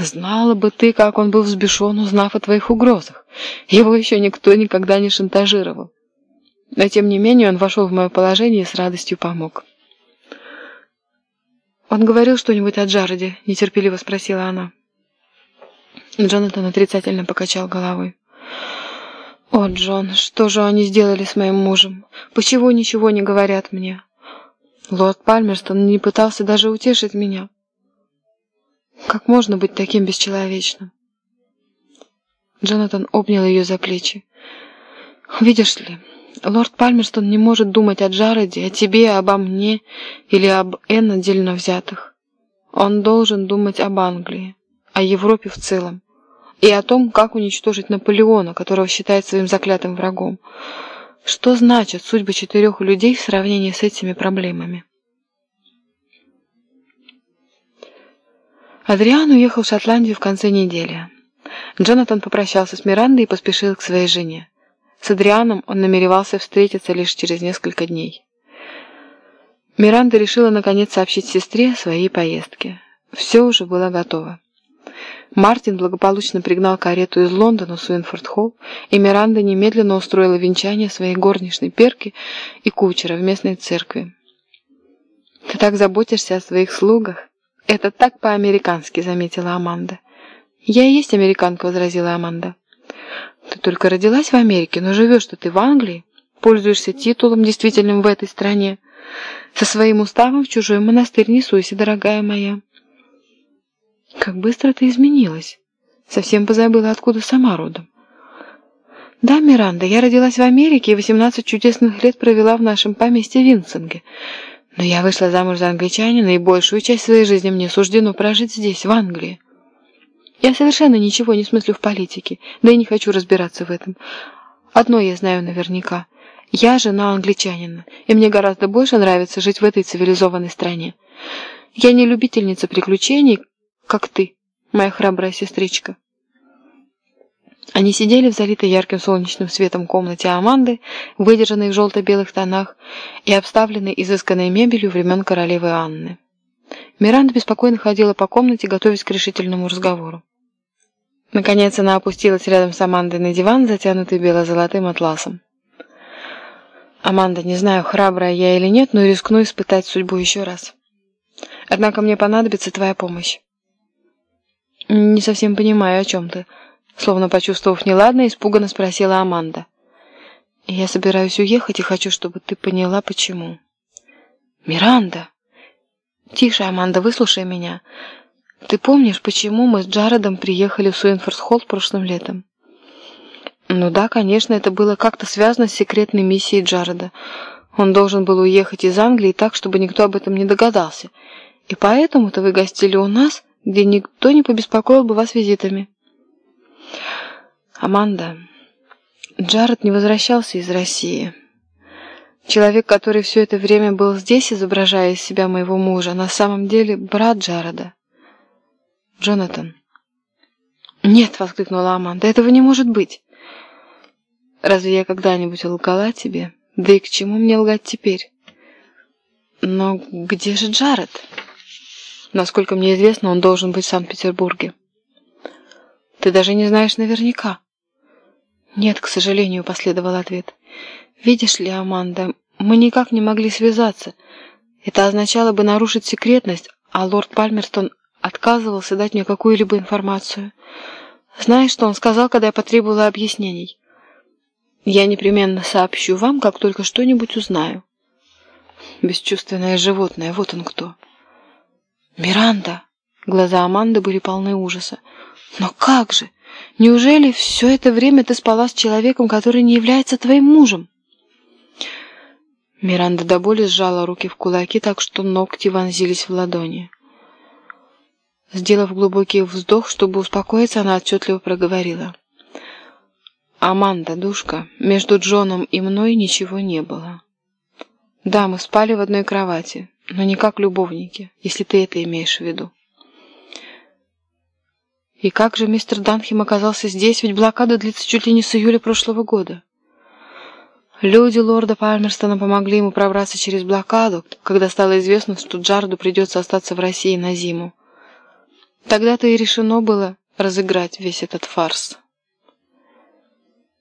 Знала бы ты, как он был взбешен, узнав о твоих угрозах. Его еще никто никогда не шантажировал. Но тем не менее он вошел в мое положение и с радостью помог. «Он говорил что-нибудь о Джареде?» – нетерпеливо спросила она. Джонатан отрицательно покачал головой. «О, Джон, что же они сделали с моим мужем? Почему ничего не говорят мне? Лорд Пальмерстон не пытался даже утешить меня. Как можно быть таким бесчеловечным?» Джонатан обнял ее за плечи. «Видишь ли, лорд Пальмерстон не может думать о Джареде, о тебе, обо мне или об Энн отдельно взятых. Он должен думать об Англии, о Европе в целом и о том, как уничтожить Наполеона, которого считает своим заклятым врагом. Что значит судьбы четырех людей в сравнении с этими проблемами? Адриан уехал в Шотландию в конце недели. Джонатан попрощался с Мирандой и поспешил к своей жене. С Адрианом он намеревался встретиться лишь через несколько дней. Миранда решила наконец сообщить сестре о своей поездке. Все уже было готово. Мартин благополучно пригнал карету из Лондона в Суинфорд-Холл, и Миранда немедленно устроила венчание своей горничной перки и кучера в местной церкви. «Ты так заботишься о своих слугах? Это так по-американски», — заметила Аманда. «Я и есть американка», — возразила Аманда. «Ты только родилась в Америке, но живешь-то ты в Англии, пользуешься титулом, действительным в этой стране. Со своим уставом в чужой монастырь не суйся, дорогая моя». Как быстро ты изменилась. Совсем позабыла, откуда сама родом. Да, Миранда, я родилась в Америке и 18 чудесных лет провела в нашем поместье Винсинге. Но я вышла замуж за англичанина, и большую часть своей жизни мне суждено прожить здесь, в Англии. Я совершенно ничего не смыслю в политике, да и не хочу разбираться в этом. Одно я знаю наверняка. Я жена англичанина, и мне гораздо больше нравится жить в этой цивилизованной стране. Я не любительница приключений, как ты, моя храбрая сестричка. Они сидели в залитой ярким солнечным светом комнате Аманды, выдержанной в желто-белых тонах и обставленной изысканной мебелью времен королевы Анны. Миранда беспокойно ходила по комнате, готовясь к решительному разговору. Наконец она опустилась рядом с Амандой на диван, затянутый бело-золотым атласом. «Аманда, не знаю, храбрая я или нет, но рискну испытать судьбу еще раз. Однако мне понадобится твоя помощь. «Не совсем понимаю, о чем ты». Словно почувствовав неладное, испуганно спросила Аманда. «Я собираюсь уехать и хочу, чтобы ты поняла, почему». «Миранда!» «Тише, Аманда, выслушай меня. Ты помнишь, почему мы с Джаредом приехали в Суинфорс-Холл прошлым летом?» «Ну да, конечно, это было как-то связано с секретной миссией Джареда. Он должен был уехать из Англии так, чтобы никто об этом не догадался. И поэтому-то вы гостили у нас...» где никто не побеспокоил бы вас визитами. Аманда, Джаред не возвращался из России. Человек, который все это время был здесь, изображая из себя моего мужа, на самом деле брат Джареда. Джонатан. «Нет!» — воскликнула Аманда. «Этого не может быть!» «Разве я когда-нибудь лгала тебе? Да и к чему мне лгать теперь?» «Но где же Джаред?» Насколько мне известно, он должен быть в Санкт-Петербурге. Ты даже не знаешь наверняка. Нет, к сожалению, последовал ответ. Видишь ли, Аманда, мы никак не могли связаться. Это означало бы нарушить секретность, а лорд Пальмерстон отказывался дать мне какую-либо информацию. Знаешь, что он сказал, когда я потребовала объяснений? Я непременно сообщу вам, как только что-нибудь узнаю. Бесчувственное животное, вот он кто. «Миранда!» Глаза Аманды были полны ужаса. «Но как же? Неужели все это время ты спала с человеком, который не является твоим мужем?» Миранда до боли сжала руки в кулаки, так что ногти вонзились в ладони. Сделав глубокий вздох, чтобы успокоиться, она отчетливо проговорила. «Аманда, душка, между Джоном и мной ничего не было. Да, мы спали в одной кровати, но не как любовники, если ты это имеешь в виду. И как же мистер Данхем оказался здесь, ведь блокада длится чуть ли не с июля прошлого года. Люди лорда Пальмерстона помогли ему пробраться через блокаду, когда стало известно, что Джарду придется остаться в России на зиму. Тогда-то и решено было разыграть весь этот фарс.